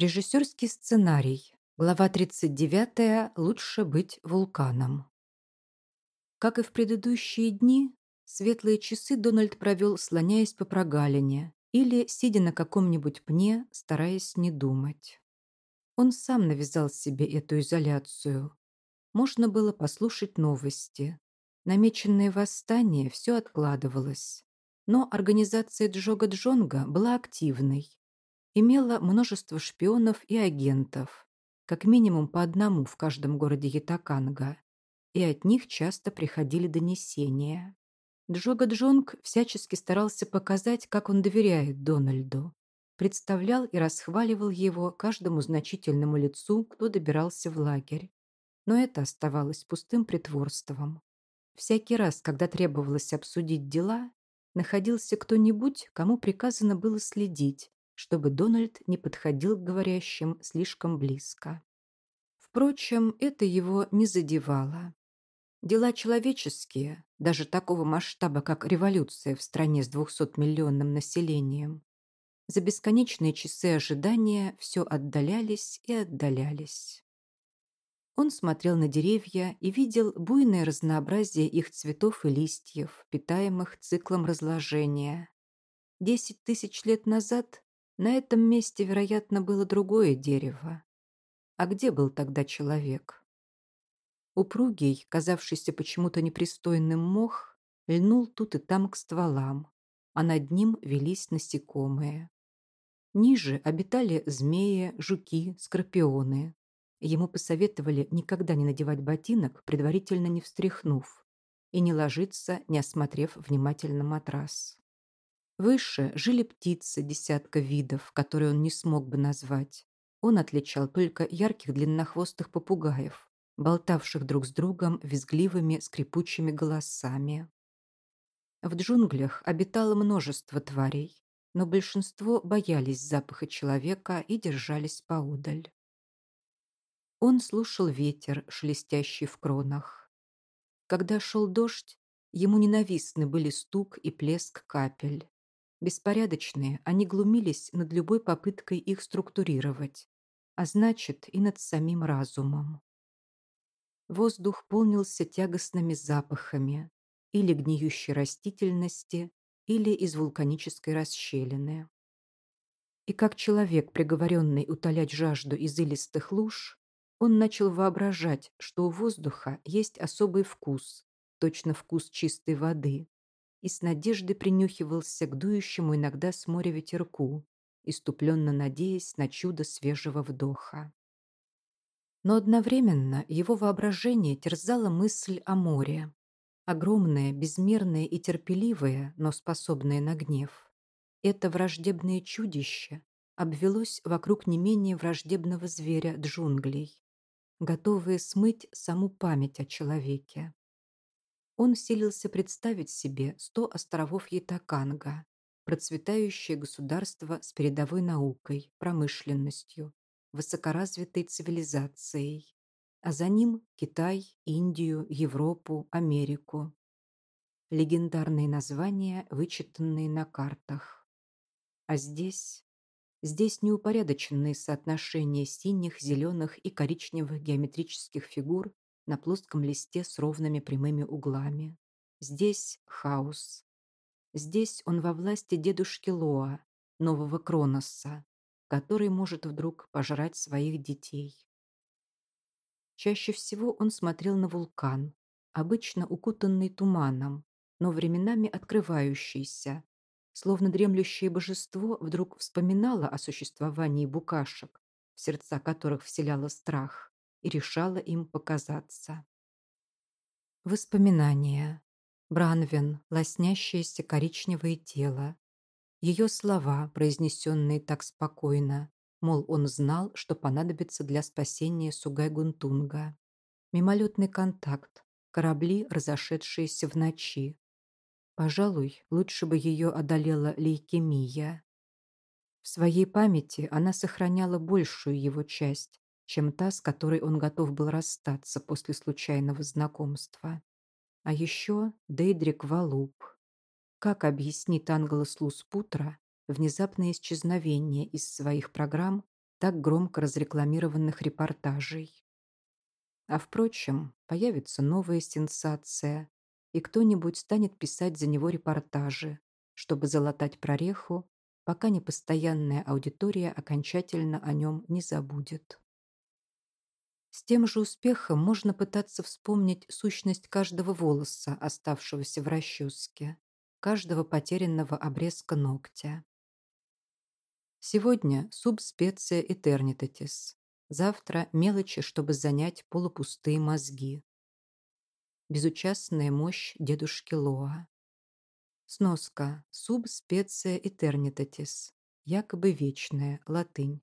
Режиссерский сценарий. Глава 39. Лучше быть вулканом. Как и в предыдущие дни, светлые часы Дональд провел, слоняясь по прогалине или сидя на каком-нибудь пне, стараясь не думать. Он сам навязал себе эту изоляцию. Можно было послушать новости. Намеченное восстание все откладывалось. Но организация Джога Джонга была активной имела множество шпионов и агентов, как минимум по одному в каждом городе Ятаканга, и от них часто приходили донесения. Джога Джонг всячески старался показать, как он доверяет Дональду, представлял и расхваливал его каждому значительному лицу, кто добирался в лагерь. Но это оставалось пустым притворством. Всякий раз, когда требовалось обсудить дела, находился кто-нибудь, кому приказано было следить, чтобы Дональд не подходил к говорящим слишком близко. Впрочем, это его не задевало. Дела человеческие, даже такого масштаба, как революция в стране с 200-миллионным населением, за бесконечные часы ожидания все отдалялись и отдалялись. Он смотрел на деревья и видел буйное разнообразие их цветов и листьев, питаемых циклом разложения. Десять тысяч лет назад на этом месте, вероятно, было другое дерево. А где был тогда человек? Упругий, казавшийся почему-то непристойным мох, льнул тут и там к стволам, а над ним велись насекомые. Ниже обитали змеи, жуки, скорпионы. Ему посоветовали никогда не надевать ботинок, предварительно не встряхнув, и не ложиться, не осмотрев внимательно матрас. Выше жили птицы десятка видов, которые он не смог бы назвать. Он отличал только ярких длиннохвостых попугаев, болтавших друг с другом визгливыми скрипучими голосами. В джунглях обитало множество тварей, но большинство боялись запаха человека и держались поодаль. Он слушал ветер, шелестящий в кронах. Когда шел дождь, ему ненавистны были стук и плеск капель. Беспорядочные, они глумились над любой попыткой их структурировать, а значит и над самим разумом. Воздух полнился тягостными запахами или гниющей растительности, или из вулканической расщелины. И как человек, приговоренный утолять жажду из илистых луж, он начал воображать, что у воздуха есть особый вкус, точно вкус чистой воды, и с надеждой принюхивался к дующему иногда с моря ветерку, иступленно надеясь на чудо свежего вдоха. Но одновременно его воображение терзала мысль о море. Огромное, безмерное и терпеливое, но способное на гнев. Это враждебное чудище обвелось вокруг не менее враждебного зверя джунглей, готовые смыть саму память о человеке. Он силился представить себе сто островов Ятаканга, процветающее государство с передовой наукой, промышленностью, высокоразвитой цивилизацией, а за ним Китай, Индию, Европу, Америку. Легендарные названия, вычитанные на картах. А здесь... Здесь неупорядоченные соотношения синих, зеленых и коричневых геометрических фигур на плоском листе с ровными прямыми углами. Здесь хаос. Здесь он во власти дедушки Лоа, нового Кроноса, который может вдруг пожрать своих детей. Чаще всего он смотрел на вулкан, обычно укутанный туманом, но временами открывающийся, словно дремлющее божество вдруг вспоминало о существовании букашек, в сердца которых вселяло страх и решала им показаться. Воспоминания. Бранвин, лоснящееся коричневое тело. Ее слова, произнесенные так спокойно, мол, он знал, что понадобится для спасения Сугай-Гунтунга. Мимолетный контакт, корабли, разошедшиеся в ночи. Пожалуй, лучше бы ее одолела лейкемия. В своей памяти она сохраняла большую его часть, чем та, с которой он готов был расстаться после случайного знакомства. А еще Дейдрик Валуп. Как объяснит Англос Луспутра внезапное исчезновение из своих программ так громко разрекламированных репортажей. А впрочем, появится новая сенсация, и кто-нибудь станет писать за него репортажи, чтобы залатать прореху, пока непостоянная аудитория окончательно о нем не забудет. С тем же успехом можно пытаться вспомнить сущность каждого волоса, оставшегося в расческе, каждого потерянного обрезка ногтя. Сегодня субспеция этернитетис, завтра мелочи, чтобы занять полупустые мозги. Безучастная мощь дедушки Лоа. Сноска. Субспеция этернитетис. Якобы вечная. Латынь.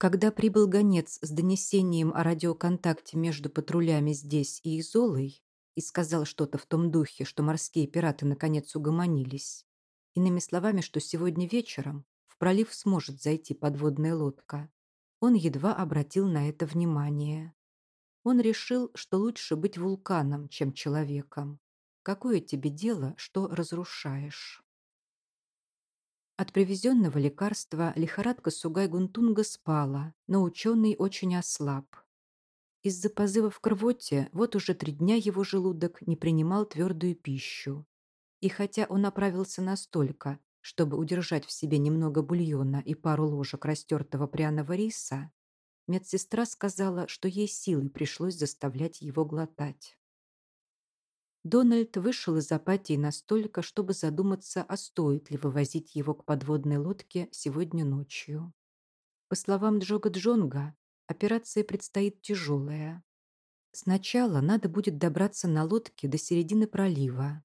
Когда прибыл гонец с донесением о радиоконтакте между патрулями здесь и Изолой и сказал что-то в том духе, что морские пираты наконец угомонились, иными словами, что сегодня вечером в пролив сможет зайти подводная лодка, он едва обратил на это внимание. Он решил, что лучше быть вулканом, чем человеком. Какое тебе дело, что разрушаешь? От привезенного лекарства лихорадка Сугай-Гунтунга спала, но ученый очень ослаб. Из-за позывов к рвоте вот уже три дня его желудок не принимал твердую пищу. И хотя он оправился настолько, чтобы удержать в себе немного бульона и пару ложек растертого пряного риса, медсестра сказала, что ей силой пришлось заставлять его глотать. Дональд вышел из апатии настолько, чтобы задуматься, а стоит ли вывозить его к подводной лодке сегодня ночью. По словам Джога Джонга, операция предстоит тяжелая. Сначала надо будет добраться на лодке до середины пролива.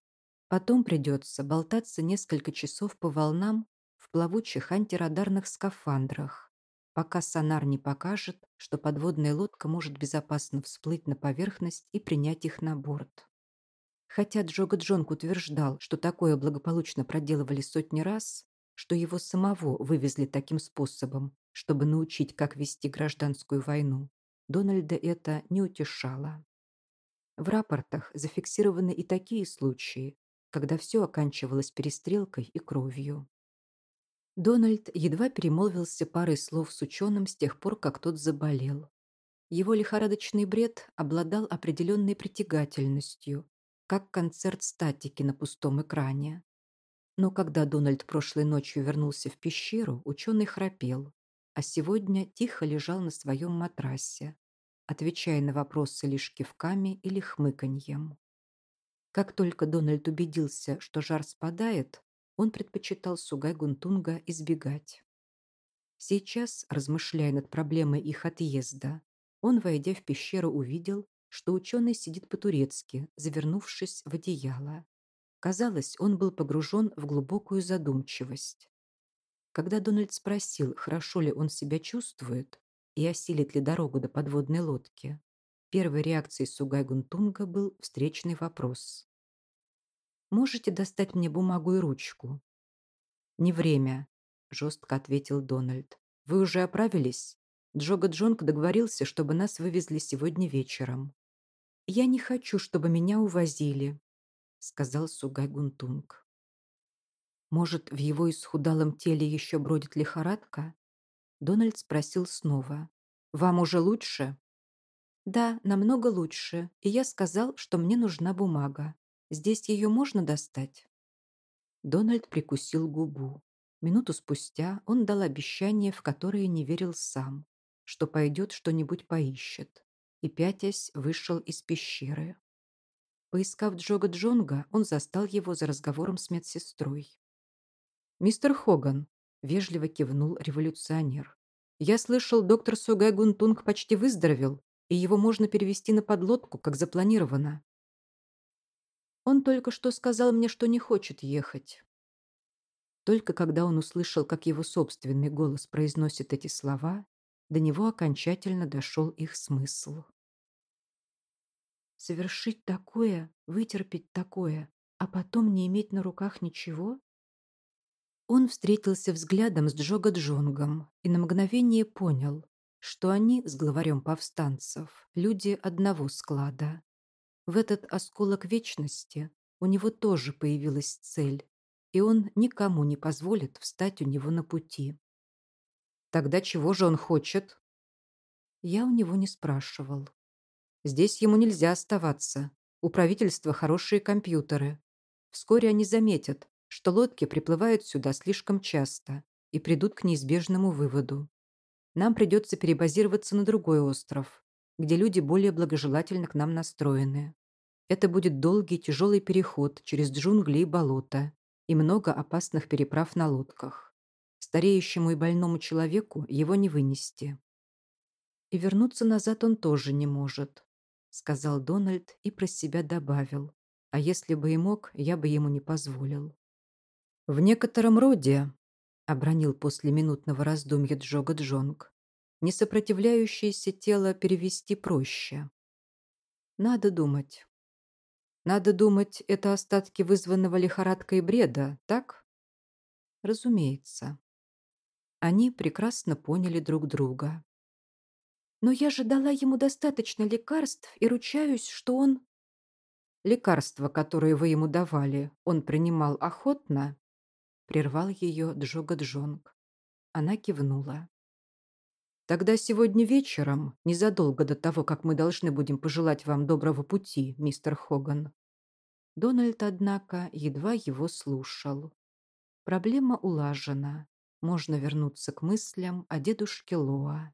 Потом придется болтаться несколько часов по волнам в плавучих антирадарных скафандрах, пока сонар не покажет, что подводная лодка может безопасно всплыть на поверхность и принять их на борт. Хотя Джога Джонг утверждал, что такое благополучно проделывали сотни раз, что его самого вывезли таким способом, чтобы научить, как вести гражданскую войну, Дональда это не утешало. В рапортах зафиксированы и такие случаи, когда все оканчивалось перестрелкой и кровью. Дональд едва перемолвился парой слов с ученым с тех пор, как тот заболел. Его лихорадочный бред обладал определенной притягательностью, как концерт статики на пустом экране. Но когда Дональд прошлой ночью вернулся в пещеру, ученый храпел, а сегодня тихо лежал на своем матрасе, отвечая на вопросы лишь кивками или хмыканьем. Как только Дональд убедился, что жар спадает, он предпочитал Сугай-Гунтунга избегать. Сейчас, размышляя над проблемой их отъезда, он, войдя в пещеру, увидел, что ученый сидит по-турецки, завернувшись в одеяло. Казалось, он был погружен в глубокую задумчивость. Когда Дональд спросил, хорошо ли он себя чувствует и осилит ли дорогу до подводной лодки, первой реакцией Сугай-Гунтунга был встречный вопрос. «Можете достать мне бумагу и ручку?» «Не время», – жестко ответил Дональд. «Вы уже оправились?» Джога Джонг договорился, чтобы нас вывезли сегодня вечером. «Я не хочу, чтобы меня увозили», — сказал Сугай Гунтунг. «Может, в его исхудалом теле еще бродит лихорадка?» Дональд спросил снова. «Вам уже лучше?» «Да, намного лучше, и я сказал, что мне нужна бумага. Здесь ее можно достать?» Дональд прикусил губу. Минуту спустя он дал обещание, в которое не верил сам, что пойдет что-нибудь поищет и, пятясь, вышел из пещеры. Поискав Джога Джонга, он застал его за разговором с медсестрой. «Мистер Хоган», — вежливо кивнул революционер, «я слышал, доктор Сугай Гунтунг почти выздоровел, и его можно перевести на подлодку, как запланировано». «Он только что сказал мне, что не хочет ехать». Только когда он услышал, как его собственный голос произносит эти слова, до него окончательно дошел их смысл. Совершить такое, вытерпеть такое, а потом не иметь на руках ничего? Он встретился взглядом с Джога Джонгом и на мгновение понял, что они с главарем повстанцев люди одного склада. В этот осколок вечности у него тоже появилась цель, и он никому не позволит встать у него на пути. Тогда чего же он хочет? Я у него не спрашивал. Здесь ему нельзя оставаться. У правительства хорошие компьютеры. Вскоре они заметят, что лодки приплывают сюда слишком часто и придут к неизбежному выводу. Нам придется перебазироваться на другой остров, где люди более благожелательно к нам настроены. Это будет долгий тяжелый переход через джунгли и болота и много опасных переправ на лодках. Стареющему и больному человеку его не вынести. И вернуться назад он тоже не может сказал Дональд и про себя добавил. А если бы и мог, я бы ему не позволил. В некотором роде, обронил после минутного раздумья Джога Джонг, несопротивляющееся тело перевести проще. Надо думать. Надо думать, это остатки вызванного лихорадкой бреда, так? Разумеется. Они прекрасно поняли друг друга. Но я же дала ему достаточно лекарств и ручаюсь, что он... Лекарства, которые вы ему давали, он принимал охотно? Прервал ее Джога Джонг. Она кивнула. Тогда сегодня вечером, незадолго до того, как мы должны будем пожелать вам доброго пути, мистер Хоган. Дональд, однако, едва его слушал. Проблема улажена. Можно вернуться к мыслям о дедушке Лоа.